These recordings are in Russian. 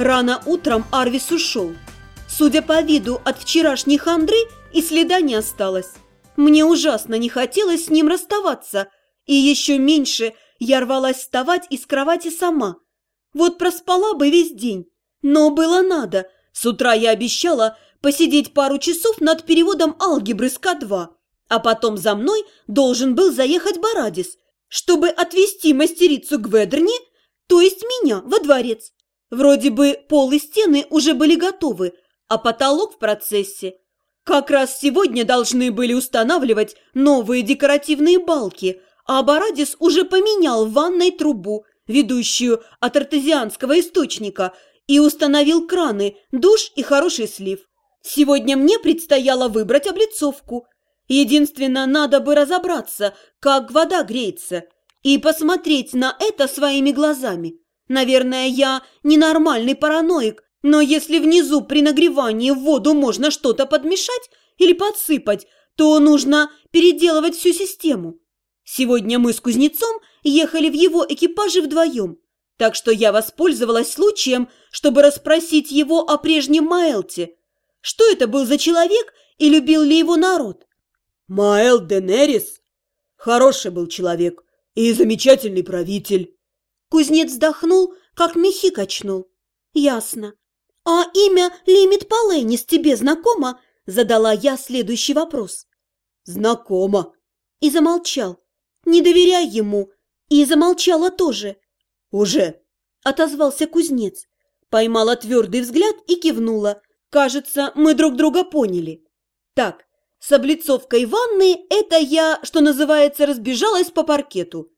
Рано утром Арвис ушел. Судя по виду, от вчерашней хандры и следа не осталось. Мне ужасно не хотелось с ним расставаться, и еще меньше я рвалась вставать из кровати сама. Вот проспала бы весь день, но было надо. С утра я обещала посидеть пару часов над переводом алгебры с К2, а потом за мной должен был заехать Барадис, чтобы отвезти мастерицу Гведерни, то есть меня, во дворец. Вроде бы пол и стены уже были готовы, а потолок в процессе. Как раз сегодня должны были устанавливать новые декоративные балки, а Барадис уже поменял в ванной трубу, ведущую от артезианского источника, и установил краны, душ и хороший слив. Сегодня мне предстояло выбрать облицовку. Единственно, надо бы разобраться, как вода греется, и посмотреть на это своими глазами. Наверное, я ненормальный параноик, но если внизу при нагревании в воду можно что-то подмешать или подсыпать, то нужно переделывать всю систему. Сегодня мы с кузнецом ехали в его экипаже вдвоем, так что я воспользовалась случаем, чтобы расспросить его о прежнем Маэлте. Что это был за человек и любил ли его народ? Маэл Денерис. Хороший был человек и замечательный правитель. Кузнец вздохнул, как мехи качнул. Ясно. «А имя Лимит Поленис тебе знакомо?» Задала я следующий вопрос. «Знакомо». И замолчал. «Не доверяй ему». И замолчала тоже. «Уже», — отозвался кузнец. Поймала твердый взгляд и кивнула. «Кажется, мы друг друга поняли». «Так, с облицовкой ванны это я, что называется, разбежалась по паркету.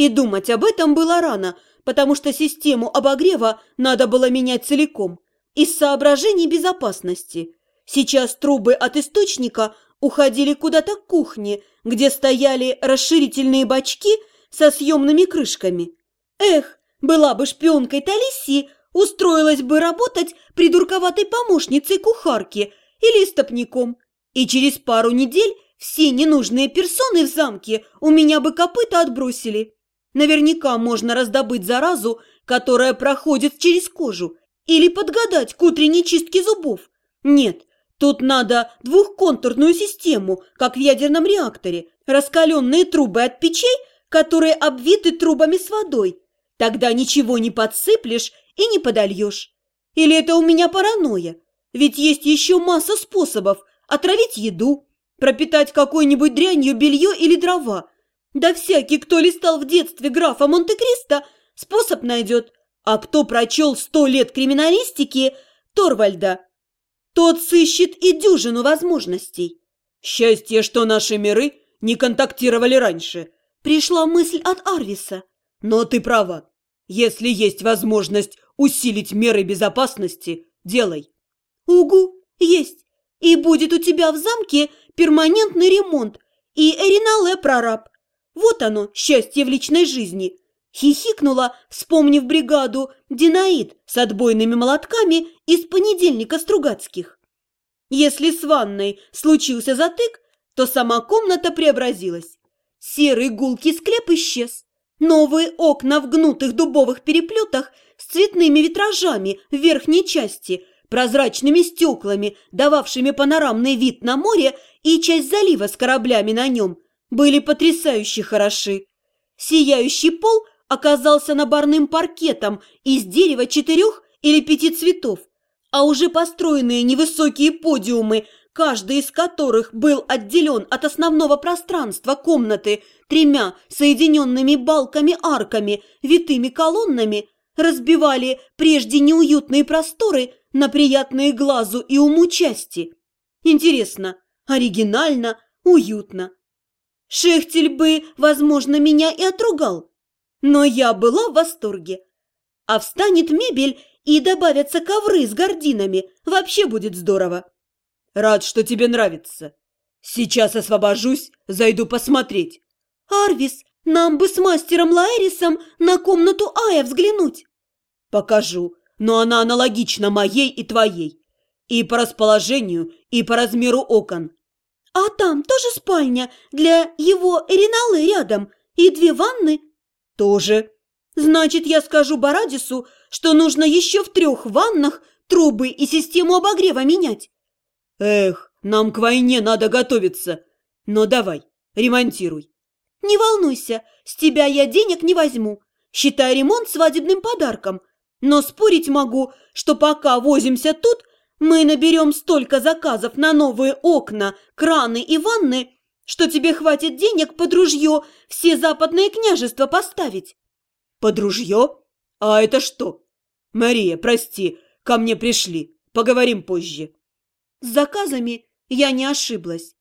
И думать об этом было рано, потому что систему обогрева надо было менять целиком из соображений безопасности. Сейчас трубы от источника уходили куда-то к кухне, где стояли расширительные бачки со съемными крышками. Эх, была бы шпионкой Талиси, устроилась бы работать придурковатой помощницей кухарки или стопником. И через пару недель все ненужные персоны в замке у меня бы копыта отбросили. Наверняка можно раздобыть заразу, которая проходит через кожу, или подгадать к утренней чистке зубов. Нет, тут надо двухконтурную систему, как в ядерном реакторе, раскаленные трубы от печей, которые обвиты трубами с водой. Тогда ничего не подсыплешь и не подольешь. Или это у меня паранойя? Ведь есть еще масса способов отравить еду, пропитать какой-нибудь дрянью белье или дрова. Да всякий, кто листал в детстве графа Монте-Кристо, способ найдет – а кто прочел сто лет криминалистики Торвальда, тот сыщет и дюжину возможностей. Счастье, что наши миры не контактировали раньше. Пришла мысль от Арвиса. Но ты права. Если есть возможность усилить меры безопасности, делай. Угу, есть. И будет у тебя в замке перманентный ремонт и Эринале прораб. Вот оно, счастье в личной жизни. Хихикнула, вспомнив бригаду «Динаид» с отбойными молотками из понедельника Стругацких. Если с ванной случился затык, то сама комната преобразилась. Серый гулкий склеп исчез. Новые окна в гнутых дубовых переплетах с цветными витражами в верхней части, прозрачными стеклами, дававшими панорамный вид на море и часть залива с кораблями на нем, были потрясающе хороши. Сияющий пол оказался наборным паркетом из дерева четырех или пяти цветов, а уже построенные невысокие подиумы, каждый из которых был отделен от основного пространства комнаты тремя соединенными балками-арками, витыми колоннами, разбивали прежде неуютные просторы на приятные глазу и уму части. Интересно, оригинально, уютно. Шехтель бы, возможно, меня и отругал, но я была в восторге. А встанет мебель и добавятся ковры с гординами. Вообще будет здорово. Рад, что тебе нравится. Сейчас освобожусь, зайду посмотреть. Арвис, нам бы с мастером Лаэрисом на комнату Ая взглянуть. Покажу, но она аналогична моей и твоей. И по расположению, и по размеру окон. А там тоже спальня для его Эриналы рядом и две ванны? Тоже. Значит, я скажу Барадису, что нужно еще в трех ваннах трубы и систему обогрева менять. Эх, нам к войне надо готовиться. Но давай, ремонтируй. Не волнуйся, с тебя я денег не возьму. Считай ремонт свадебным подарком. Но спорить могу, что пока возимся тут, мы наберем столько заказов на новые окна, краны и ванны, что тебе хватит денег под ружье все западные княжества поставить. Под ружье? А это что? Мария, прости, ко мне пришли. Поговорим позже. С заказами я не ошиблась.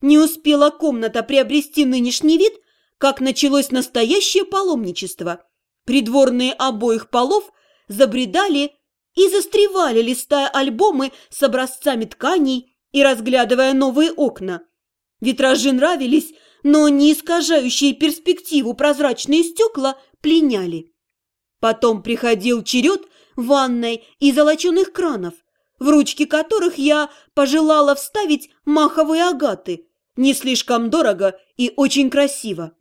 Не успела комната приобрести нынешний вид, как началось настоящее паломничество. Придворные обоих полов забредали и застревали, листая альбомы с образцами тканей и разглядывая новые окна. Витражи нравились, но не искажающие перспективу прозрачные стекла пленяли. Потом приходил черед ванной и золоченых кранов, в ручки которых я пожелала вставить маховые агаты, не слишком дорого и очень красиво.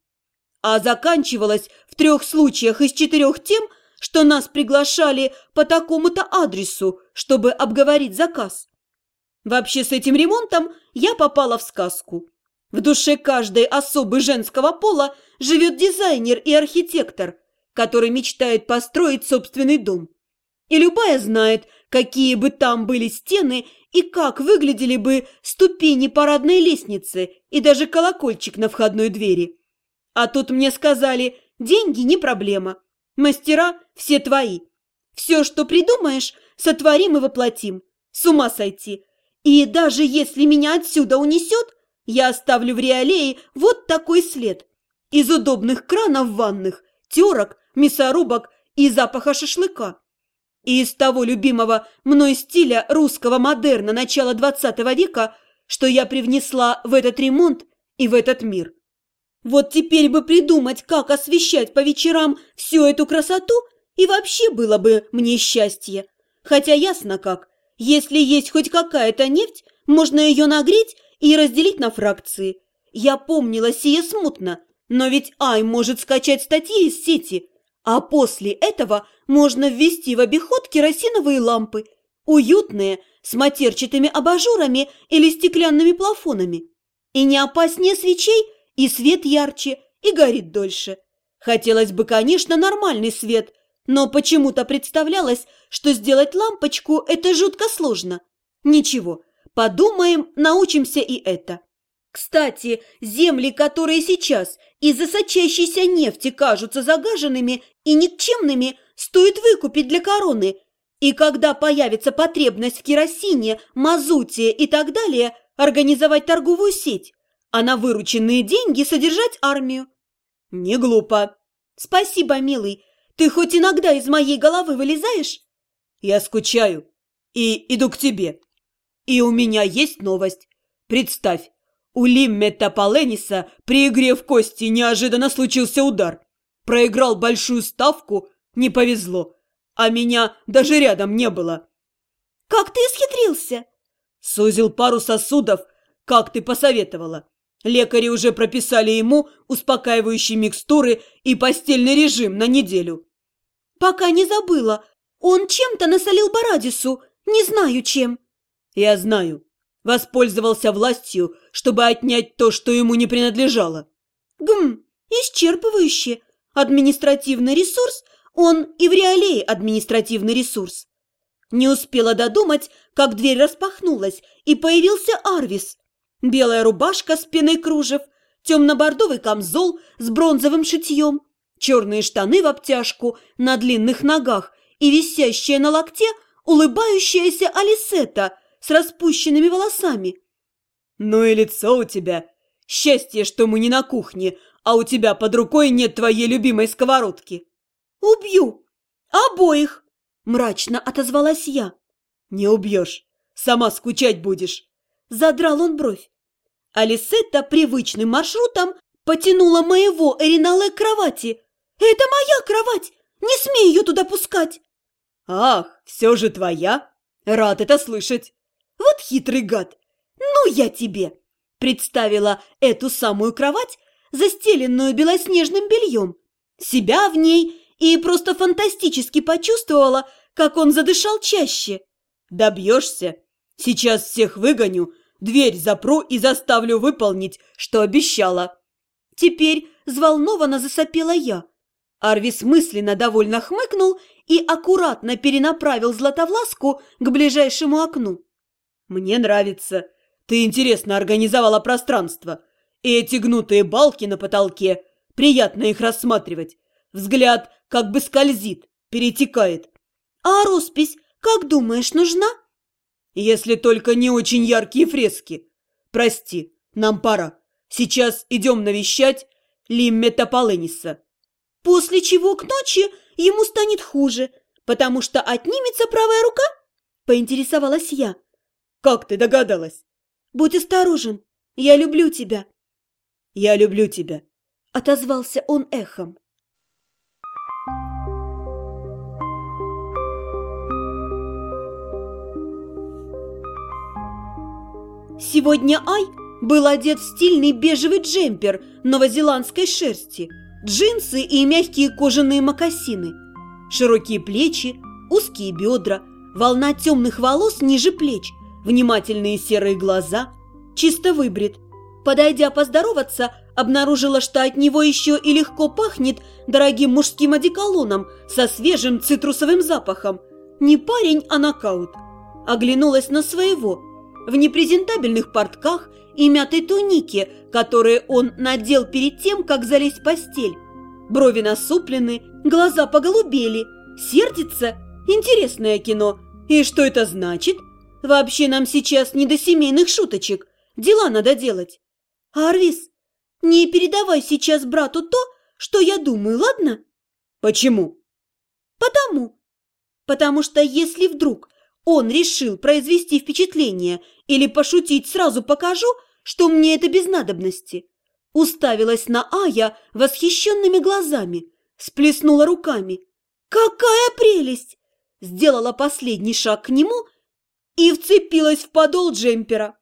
А заканчивалось в трех случаях из четырех тем, что нас приглашали по такому-то адресу, чтобы обговорить заказ. Вообще с этим ремонтом я попала в сказку. В душе каждой особы женского пола живет дизайнер и архитектор, который мечтает построить собственный дом. И любая знает, какие бы там были стены и как выглядели бы ступени парадной лестницы и даже колокольчик на входной двери. А тут мне сказали, деньги не проблема, мастера все твои. Все, что придумаешь, сотворим и воплотим. С ума сойти. И даже если меня отсюда унесет, я оставлю в реалее вот такой след. Из удобных кранов ванных, терок, мясорубок и запаха шашлыка. И из того любимого мной стиля русского модерна начала XX века, что я привнесла в этот ремонт и в этот мир. Вот теперь бы придумать, как освещать по вечерам всю эту красоту, и вообще было бы мне счастье. Хотя ясно как, если есть хоть какая-то нефть, можно ее нагреть и разделить на фракции. Я помнила сие смутно, но ведь Ай может скачать статьи из сети, а после этого можно ввести в обиход керосиновые лампы, уютные, с матерчатыми абажурами или стеклянными плафонами. И не опаснее свечей, и свет ярче, и горит дольше. Хотелось бы, конечно, нормальный свет, но почему-то представлялось, что сделать лампочку – это жутко сложно. Ничего, Подумаем, научимся и это. Кстати, земли, которые сейчас из-за сочащейся нефти кажутся загаженными и никчемными, стоит выкупить для короны. И когда появится потребность в керосине, мазуте и так далее, организовать торговую сеть, а на вырученные деньги содержать армию. Не глупо. Спасибо, милый. Ты хоть иногда из моей головы вылезаешь? Я скучаю и иду к тебе. И у меня есть новость. Представь, у Лиммета Поленниса при игре в кости неожиданно случился удар. Проиграл большую ставку, не повезло. А меня даже рядом не было. «Как ты исхитрился?» Сузил пару сосудов, как ты посоветовала. Лекари уже прописали ему успокаивающие микстуры и постельный режим на неделю. «Пока не забыла. Он чем-то насолил Барадису, не знаю чем». Я знаю. Воспользовался властью, чтобы отнять то, что ему не принадлежало. Гм, исчерпывающе. Административный ресурс, он и в реалее административный ресурс. Не успела додумать, как дверь распахнулась, и появился Арвис. Белая рубашка с пеной кружев, темно-бордовый камзол с бронзовым шитьем, черные штаны в обтяжку на длинных ногах и висящая на локте улыбающаяся Алисета – с распущенными волосами. «Ну и лицо у тебя. Счастье, что мы не на кухне, а у тебя под рукой нет твоей любимой сковородки». «Убью! Обоих!» – мрачно отозвалась я. «Не убьешь. Сама скучать будешь». Задрал он бровь. Алисетта привычным маршрутом потянула моего Эринале к кровати. «Это моя кровать! Не смей ее туда пускать!» «Ах, все же твоя! Рад это слышать!» Вот хитрый гад! Ну, я тебе!» Представила эту самую кровать, застеленную белоснежным бельем, себя в ней и просто фантастически почувствовала, как он задышал чаще. Добьешься. Сейчас всех выгоню, дверь запру и заставлю выполнить, что обещала. Теперь взволнованно засопела я. Арвис мысленно довольно хмыкнул и аккуратно перенаправил Златовласку к ближайшему окну. «Мне нравится. Ты интересно организовала пространство. И эти гнутые балки на потолке. Приятно их рассматривать. Взгляд как бы скользит, перетекает. А роспись, как думаешь, нужна? Если только не очень яркие фрески. Прости, нам пора. Сейчас идем навещать Лиммета Полениса. После чего к ночи ему станет хуже, потому что отнимется правая рука? Поинтересовалась я. Как ты догадалась? Будь осторожен, я люблю тебя. Я люблю тебя. Отозвался он эхом. Сегодня Ай был одет в стильный бежевый джемпер новозеландской шерсти, джинсы и мягкие кожаные мокасины, широкие плечи, узкие бедра, волна темных волос ниже плеч, внимательные серые глаза, чисто выбрит. Подойдя поздороваться, обнаружила, что от него еще и легко пахнет дорогим мужским одеколоном со свежим цитрусовым запахом. Не парень, а нокаут. Оглянулась на своего – в непрезентабельных портках и мятой тунике, которые он надел перед тем, как залезть в постель. Брови насуплены, глаза поголубели. Сердится? Интересное кино. И что это значит? Вообще нам сейчас не до семейных шуточек. Дела надо делать. Арвис, не передавай сейчас брату то, что я думаю, ладно? Почему? Потому. Потому что если вдруг он решил произвести впечатление или пошутить сразу покажу, что мне это без надобности. Уставилась на Ая восхищенными глазами, сплеснула руками. «Какая прелесть!» Сделала последний шаг к нему и вцепилась в подол джемпера.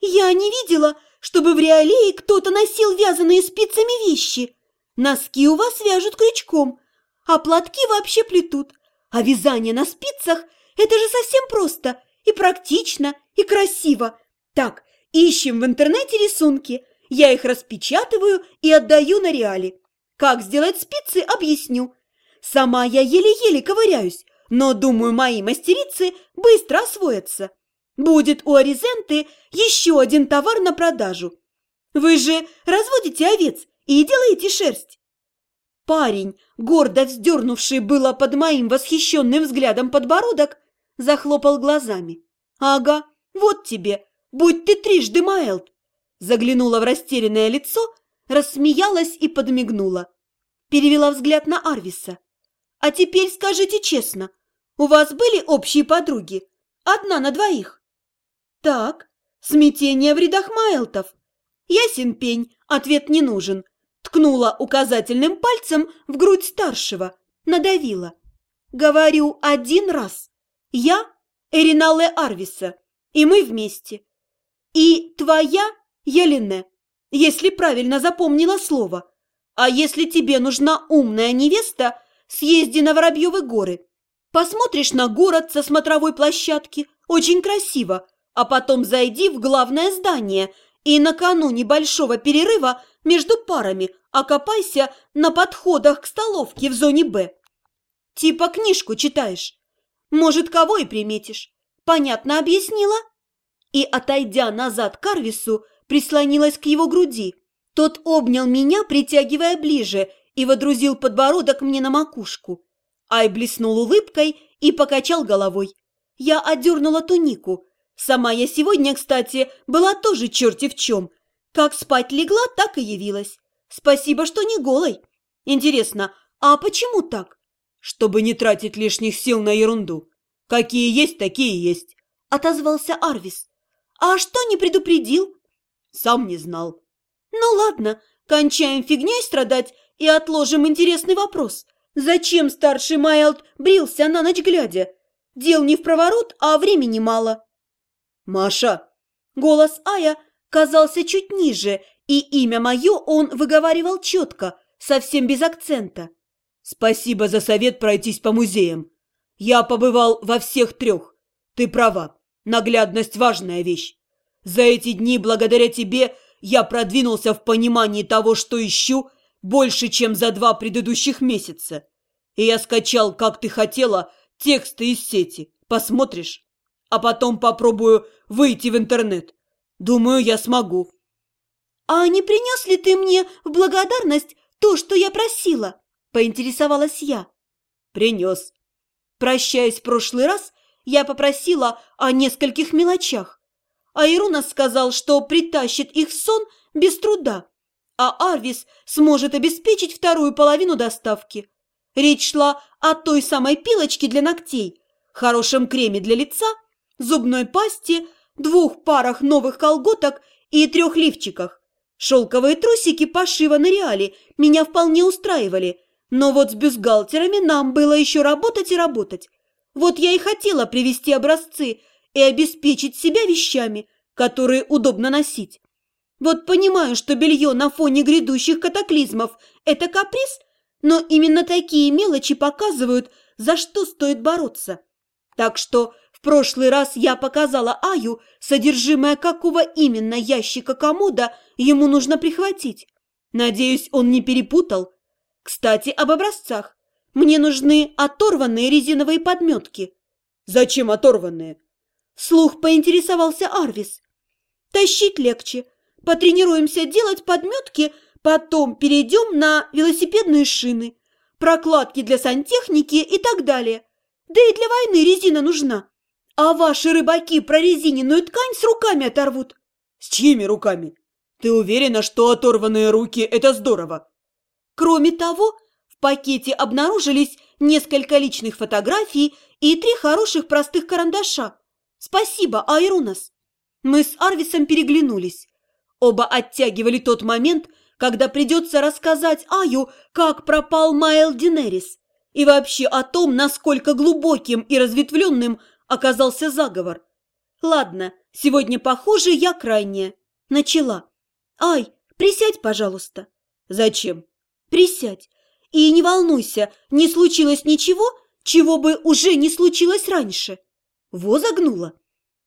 «Я не видела, чтобы в Реалее кто-то носил вязаные спицами вещи. Носки у вас вяжут крючком, а платки вообще плетут, а вязание на спицах – это же совсем просто и практично, и красиво. Так, ищем в интернете рисунки. Я их распечатываю и отдаю на реале. Как сделать спицы, объясню. Сама я еле-еле ковыряюсь, но, думаю, мои мастерицы быстро освоятся. Будет у Аризенты еще один товар на продажу. Вы же разводите овец и делаете шерсть. Парень, гордо вздернувший было под моим восхищенным взглядом подбородок, захлопал глазами. «Ага, вот тебе, будь ты трижды Майлд!» Заглянула в растерянное лицо, рассмеялась и подмигнула. Перевела взгляд на Арвиса. «А теперь скажите честно, у вас были общие подруги? Одна на двоих?» «Так, смятение в рядах Майлтов. Ясен пень, ответ не нужен. Ткнула указательным пальцем в грудь старшего, надавила. Говорю один раз. Я Эринале Арвиса, и мы вместе. И твоя Елене, если правильно запомнила слово. А если тебе нужна умная невеста, съезди на Воробьевы горы. Посмотришь на город со смотровой площадки, очень красиво, а потом зайди в главное здание и накануне большого перерыва между парами окопайся на подходах к столовке в зоне «Б». Типа книжку читаешь. Может, кого и приметишь. Понятно объяснила?» И, отойдя назад к Арвису, прислонилась к его груди. Тот обнял меня, притягивая ближе, и водрузил подбородок мне на макушку. Ай блеснул улыбкой и покачал головой. Я отдернула тунику. Сама я сегодня, кстати, была тоже черти в чем. Как спать легла, так и явилась. Спасибо, что не голой. Интересно, а почему так? Чтобы не тратить лишних сил на ерунду. Какие есть, такие есть», – отозвался Арвис. «А что не предупредил?» «Сам не знал». «Ну ладно, кончаем фигней страдать и отложим интересный вопрос. Зачем старший Майлд брился на ночь глядя? Дел не в проворот, а времени мало». «Маша!» Голос Ая казался чуть ниже, и имя мое он выговаривал четко, совсем без акцента. Спасибо за совет пройтись по музеям. Я побывал во всех трех. Ты права, наглядность – важная вещь. За эти дни, благодаря тебе, я продвинулся в понимании того, что ищу, больше, чем за два предыдущих месяца. И я скачал, как ты хотела, тексты из сети. Посмотришь? А потом попробую выйти в интернет. Думаю, я смогу. «А не принес ли ты мне в благодарность то, что я просила?» – поинтересовалась я. «Принес». Прощаясь в прошлый раз, я попросила о нескольких мелочах. А Ируна сказал, что притащит их в сон без труда, а Арвис сможет обеспечить вторую половину доставки. Речь шла о той самой пилочке для ногтей, хорошем креме для лица, зубной пасте, двух парах новых колготок и трех лифчиках. Шелковые трусики пошива на реале меня вполне устраивали, но вот с бюстгальтерами нам было еще работать и работать. Вот я и хотела привезти образцы и обеспечить себя вещами, которые удобно носить. Вот понимаю, что белье на фоне грядущих катаклизмов – это каприз, но именно такие мелочи показывают, за что стоит бороться. Так что в прошлый раз я показала Аю, содержимое какого именно ящика комода ему нужно прихватить. Надеюсь, он не перепутал. Кстати, об образцах. Мне нужны оторванные резиновые подметки. Зачем оторванные? Слух поинтересовался Арвис. Тащить легче. Потренируемся делать подметки, потом перейдем на велосипедные шины, прокладки для сантехники и так далее. Да и для войны резина нужна. А ваши рыбаки прорезиненную ткань с руками оторвут. С чьими руками? Ты уверена, что оторванные руки – это здорово? Кроме того, в пакете обнаружились несколько личных фотографий и три хороших простых карандаша. Спасибо, Айрунас. Мы с Арвисом переглянулись. Оба оттягивали тот момент, когда придется рассказать Аю, как пропал Майл Динерис и вообще о том, насколько глубоким и разветвленным оказался заговор. Ладно, сегодня, похоже, я крайняя. Начала. Ай, присядь, пожалуйста. Зачем? Присядь. И не волнуйся, не случилось ничего, чего бы уже не случилось раньше. Во загнула.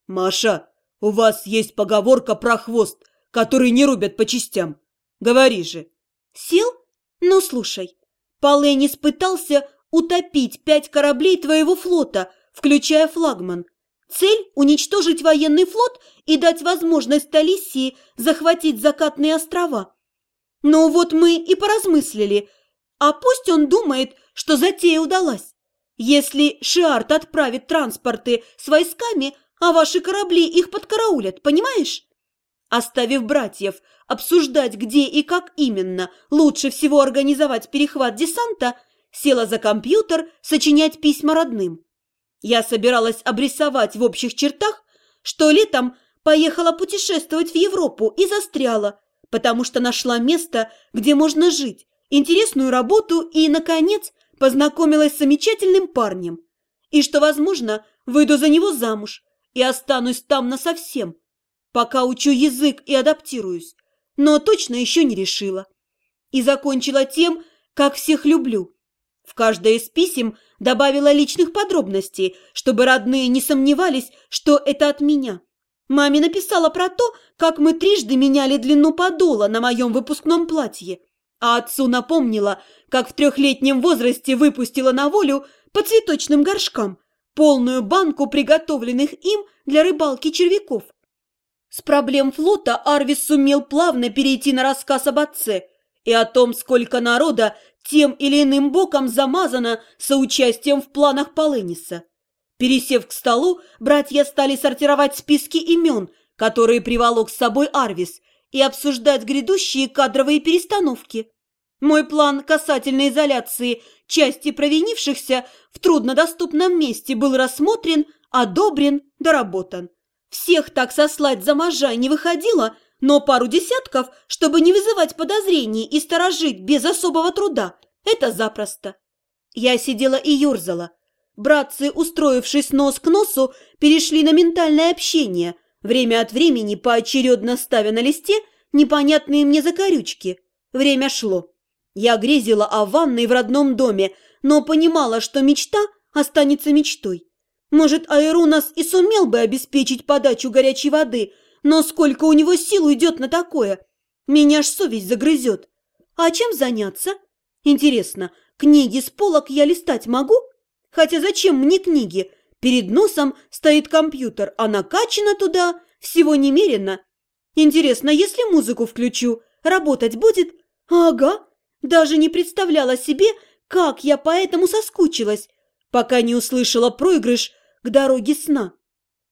Маша, у вас есть поговорка про хвост, который не рубят по частям. Говори же. Сел? Ну, слушай. Поленис пытался утопить пять кораблей твоего флота, включая флагман. Цель – уничтожить военный флот и дать возможность Талисии захватить закатные острова. Но вот мы и поразмыслили, а пусть он думает, что затея удалась. Если Шиарт отправит транспорты с войсками, а ваши корабли их подкараулят, понимаешь? Оставив братьев обсуждать, где и как именно лучше всего организовать перехват десанта, села за компьютер сочинять письма родным. Я собиралась обрисовать в общих чертах, что летом поехала путешествовать в Европу и застряла, потому что нашла место, где можно жить, интересную работу и, наконец, познакомилась с замечательным парнем. И что, возможно, выйду за него замуж и останусь там насовсем, пока учу язык и адаптируюсь, но точно еще не решила. И закончила тем, как всех люблю – в каждое из писем добавила личных подробностей, чтобы родные не сомневались, что это от меня. Маме написала про то, как мы трижды меняли длину подола на моем выпускном платье, а отцу напомнила, как в трехлетнем возрасте выпустила на волю по цветочным горшкам полную банку приготовленных им для рыбалки червяков. С проблем флота Арвис сумел плавно перейти на рассказ об отце и о том, сколько народа тем или иным боком замазано соучастием в планах Полениса. Пересев к столу, братья стали сортировать списки имен, которые приволок с собой Арвис, и обсуждать грядущие кадровые перестановки. Мой план касательно изоляции части провинившихся в труднодоступном месте был рассмотрен, одобрен, доработан. Всех так сослать за можа не выходило, но пару десятков, чтобы не вызывать подозрений и сторожить без особого труда, это запросто. Я сидела и юрзала. Братцы, устроившись нос к носу, перешли на ментальное общение, время от времени поочередно ставя на листе непонятные мне закорючки. Время шло. Я грезила о ванной в родном доме, но понимала, что мечта останется мечтой. Может, Аэрунас и сумел бы обеспечить подачу горячей воды, но сколько у него сил уйдет на такое? Меня ж совесть загрызет. А чем заняться? Интересно, книги с полок я листать могу? Хотя зачем мне книги? Перед носом стоит компьютер, а накачано туда всего немерено. Интересно, если музыку включу, работать будет? Ага, даже не представляла себе, как я поэтому соскучилась, пока не услышала проигрыш к дороге сна.